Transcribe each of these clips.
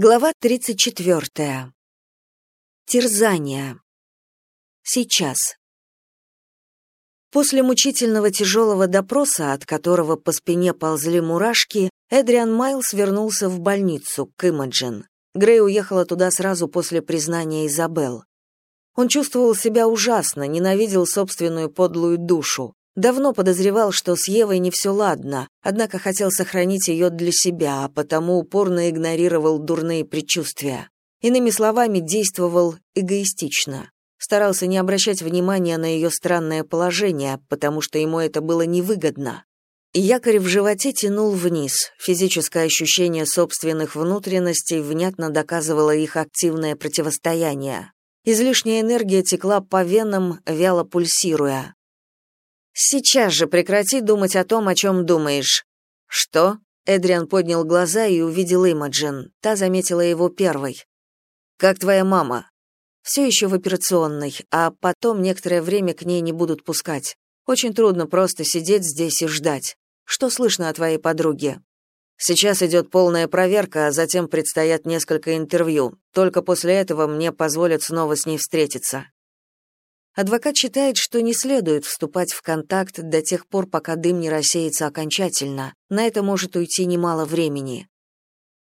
Глава 34. Терзание. Сейчас. После мучительного тяжелого допроса, от которого по спине ползли мурашки, Эдриан Майлз вернулся в больницу, к Имаджин. Грей уехала туда сразу после признания Изабел. Он чувствовал себя ужасно, ненавидел собственную подлую душу. Давно подозревал, что с Евой не все ладно, однако хотел сохранить ее для себя, а потому упорно игнорировал дурные предчувствия. Иными словами, действовал эгоистично. Старался не обращать внимания на ее странное положение, потому что ему это было невыгодно. Якорь в животе тянул вниз. Физическое ощущение собственных внутренностей внятно доказывало их активное противостояние. Излишняя энергия текла по венам, вяло пульсируя. Сейчас же прекрати думать о том, о чем думаешь. Что? Эдриан поднял глаза и увидел Имаджин. Та заметила его первой. Как твоя мама? Все еще в операционной, а потом некоторое время к ней не будут пускать. Очень трудно просто сидеть здесь и ждать. Что слышно о твоей подруге? Сейчас идет полная проверка, а затем предстоят несколько интервью. Только после этого мне позволят снова с ней встретиться. Адвокат считает, что не следует вступать в контакт до тех пор, пока дым не рассеется окончательно. На это может уйти немало времени.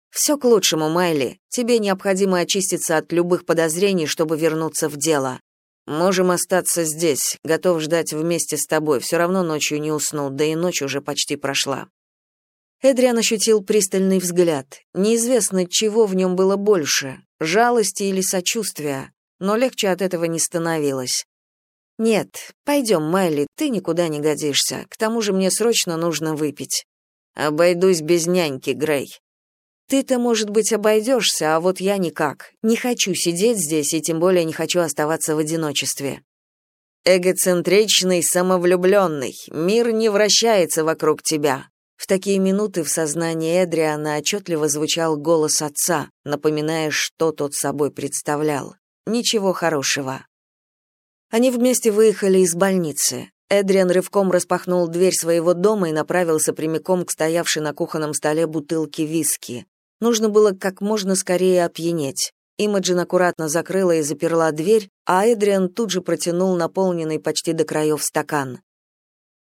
«Все к лучшему, Майли. Тебе необходимо очиститься от любых подозрений, чтобы вернуться в дело. Можем остаться здесь. Готов ждать вместе с тобой. Все равно ночью не усну, да и ночь уже почти прошла». Эдриан ощутил пристальный взгляд. Неизвестно, чего в нем было больше — жалости или сочувствия, но легче от этого не становилось. «Нет, пойдем, Майли, ты никуда не годишься. К тому же мне срочно нужно выпить». «Обойдусь без няньки, Грей». «Ты-то, может быть, обойдешься, а вот я никак. Не хочу сидеть здесь и тем более не хочу оставаться в одиночестве». «Эгоцентричный, самовлюбленный. Мир не вращается вокруг тебя». В такие минуты в сознании Эдриана отчетливо звучал голос отца, напоминая, что тот собой представлял. Ничего хорошего. Они вместе выехали из больницы. Эдриан рывком распахнул дверь своего дома и направился прямиком к стоявшей на кухонном столе бутылке виски. Нужно было как можно скорее опьянеть. Имаджин аккуратно закрыла и заперла дверь, а Эдриан тут же протянул наполненный почти до краев стакан.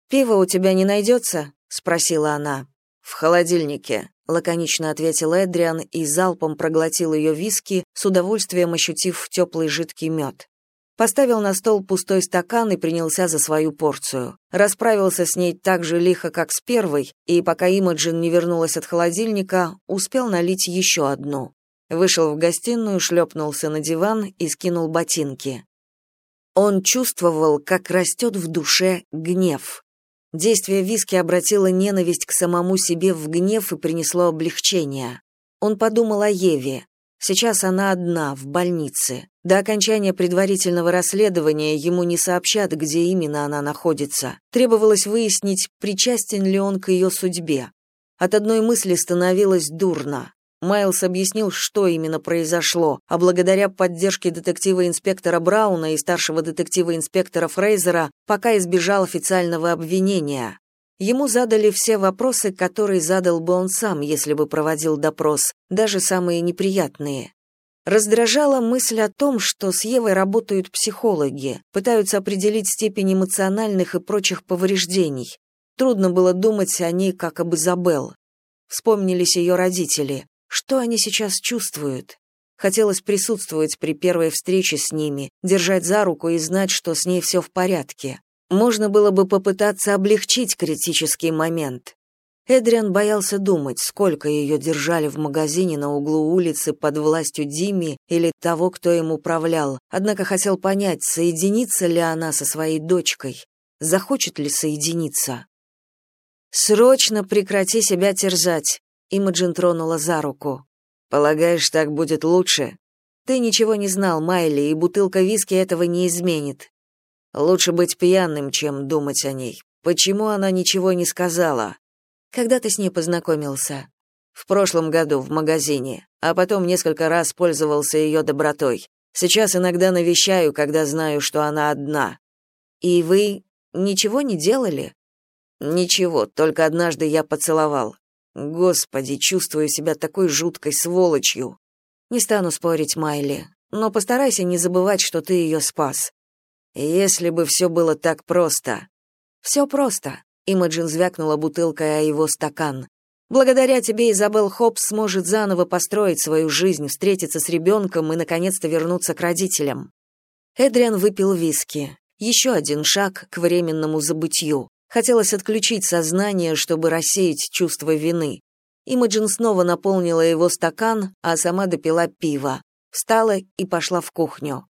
«Пиво у тебя не найдется?» — спросила она. «В холодильнике», — лаконично ответил Эдриан и залпом проглотил ее виски, с удовольствием ощутив теплый жидкий мед. Поставил на стол пустой стакан и принялся за свою порцию. Расправился с ней так же лихо, как с первой, и пока Имаджин не вернулась от холодильника, успел налить еще одну. Вышел в гостиную, шлепнулся на диван и скинул ботинки. Он чувствовал, как растет в душе гнев. Действие виски обратило ненависть к самому себе в гнев и принесло облегчение. Он подумал о Еве. Сейчас она одна, в больнице. До окончания предварительного расследования ему не сообщат, где именно она находится. Требовалось выяснить, причастен ли он к ее судьбе. От одной мысли становилось дурно. Майлз объяснил, что именно произошло, а благодаря поддержке детектива-инспектора Брауна и старшего детектива-инспектора Фрейзера пока избежал официального обвинения. Ему задали все вопросы, которые задал бы он сам, если бы проводил допрос, даже самые неприятные. Раздражала мысль о том, что с Евой работают психологи, пытаются определить степень эмоциональных и прочих повреждений. Трудно было думать о ней как об Изабел. Вспомнились ее родители. Что они сейчас чувствуют? Хотелось присутствовать при первой встрече с ними, держать за руку и знать, что с ней все в порядке. Можно было бы попытаться облегчить критический момент. Эдриан боялся думать, сколько ее держали в магазине на углу улицы под властью Дими или того, кто им управлял, однако хотел понять, соединится ли она со своей дочкой, захочет ли соединиться. «Срочно прекрати себя терзать», — Имаджин тронула за руку. «Полагаешь, так будет лучше?» «Ты ничего не знал, Майли, и бутылка виски этого не изменит. Лучше быть пьяным, чем думать о ней. Почему она ничего не сказала? Когда ты с ней познакомился? В прошлом году в магазине, а потом несколько раз пользовался ее добротой. Сейчас иногда навещаю, когда знаю, что она одна. И вы ничего не делали? Ничего, только однажды я поцеловал. Господи, чувствую себя такой жуткой сволочью. Не стану спорить, Майли, но постарайся не забывать, что ты ее спас. Если бы все было так просто. Все просто. Имаджин звякнула бутылкой о его стакан. Благодаря тебе Изабел Хопс сможет заново построить свою жизнь, встретиться с ребенком и наконец-то вернуться к родителям. Эдриан выпил виски. Еще один шаг к временному забытью. Хотелось отключить сознание, чтобы рассеять чувство вины. Имаджин снова наполнила его стакан, а сама допила пиво. Встала и пошла в кухню.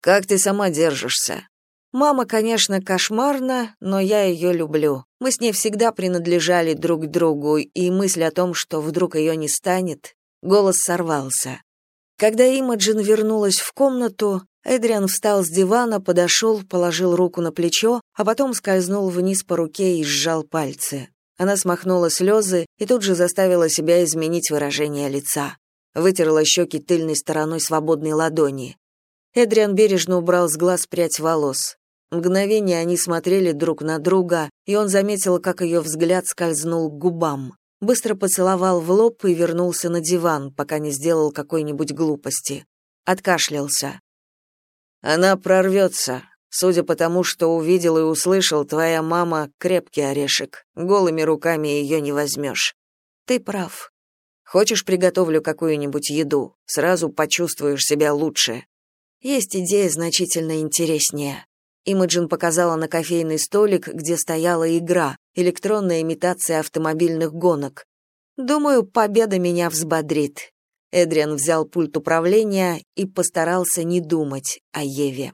«Как ты сама держишься?» «Мама, конечно, кошмарна, но я ее люблю. Мы с ней всегда принадлежали друг другу, и мысль о том, что вдруг ее не станет, голос сорвался. Когда Имаджин вернулась в комнату, Эдриан встал с дивана, подошел, положил руку на плечо, а потом скользнул вниз по руке и сжал пальцы. Она смахнула слезы и тут же заставила себя изменить выражение лица. Вытерла щеки тыльной стороной свободной ладони. Эдриан бережно убрал с глаз прядь волос. Мгновение они смотрели друг на друга, и он заметил, как ее взгляд скользнул к губам. Быстро поцеловал в лоб и вернулся на диван, пока не сделал какой-нибудь глупости. Откашлялся. «Она прорвется. Судя по тому, что увидел и услышал, твоя мама — крепкий орешек. Голыми руками ее не возьмешь. Ты прав. Хочешь, приготовлю какую-нибудь еду? Сразу почувствуешь себя лучше. Есть идея значительно интереснее. Имаджин показала на кофейный столик, где стояла игра, электронная имитация автомобильных гонок. Думаю, победа меня взбодрит. Эдриан взял пульт управления и постарался не думать о Еве.